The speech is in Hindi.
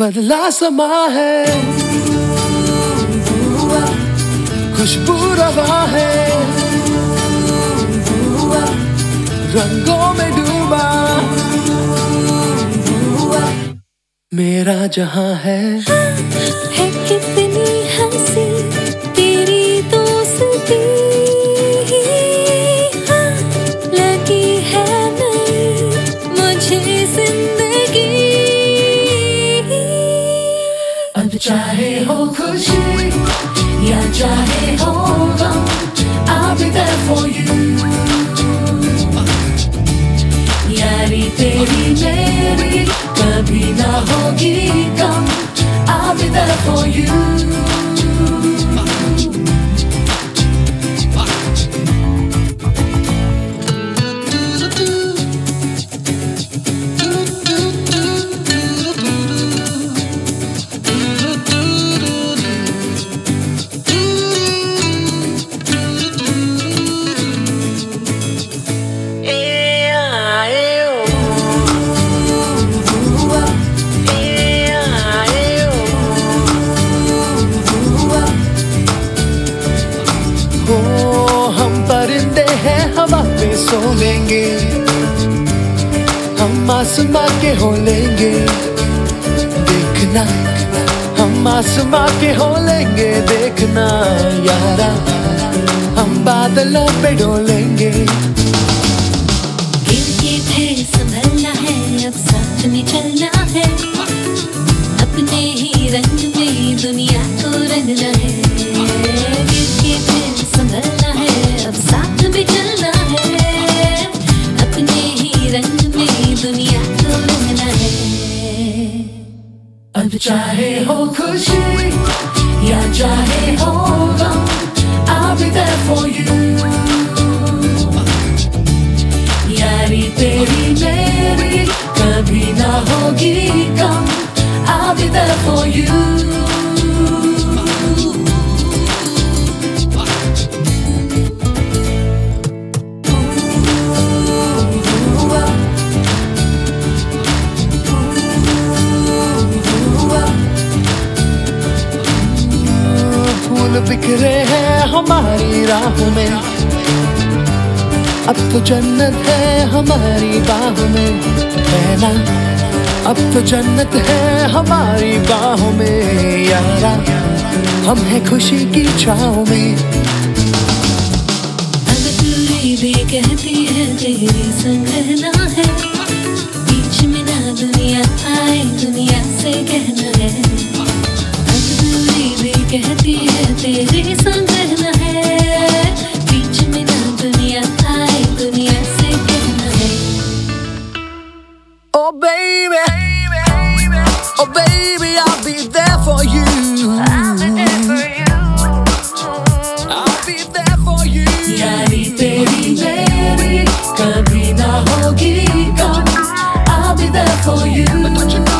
बदला समा है। खुशबू रवा है। रंगों में डूबा। मेरा जहाँ है है कितनी हँसी। चाहे हो खुशी या चाहे हो गम I'll be there for you यारी तेरी मेरी कभी ना होगी कम I'll be there for you लेंगे। हम आसमां के हो लेंगे। देखना, हम आसमां के हो लेंगे। देखना यारा, हम बादलों पे डोलेंगे संभलना है, अब साथ में चलना है। अपने ही रंग में दुनिया को रंगना है। दुनिया रंगना है। अब चाहे हो खुशी, या चाहे हो गम, I'll be there यारी तेरी मेरी कभी ना होगी कम, I'll be there फूल बिखरे हैं हमारी राहों में। अब तो जन्नत है हमारी बाहों में। है ना अब तो जन्नत है हमारी बाहों में। यारा, हम है खुशी की छाँव में। भी कहती है, तेरी संग रहना है। बीच में ना दुनिया आए, दुनिया से कहना है। कहती है तेरी संगना है बीच में ना दुनिया आए दुनिया से कहना है ओ baby oh baby I'll be there for you I'll be there for you I'll be there for you यारी तेरी मेरी कभी ना होगी कम I'll be there for you But don't you know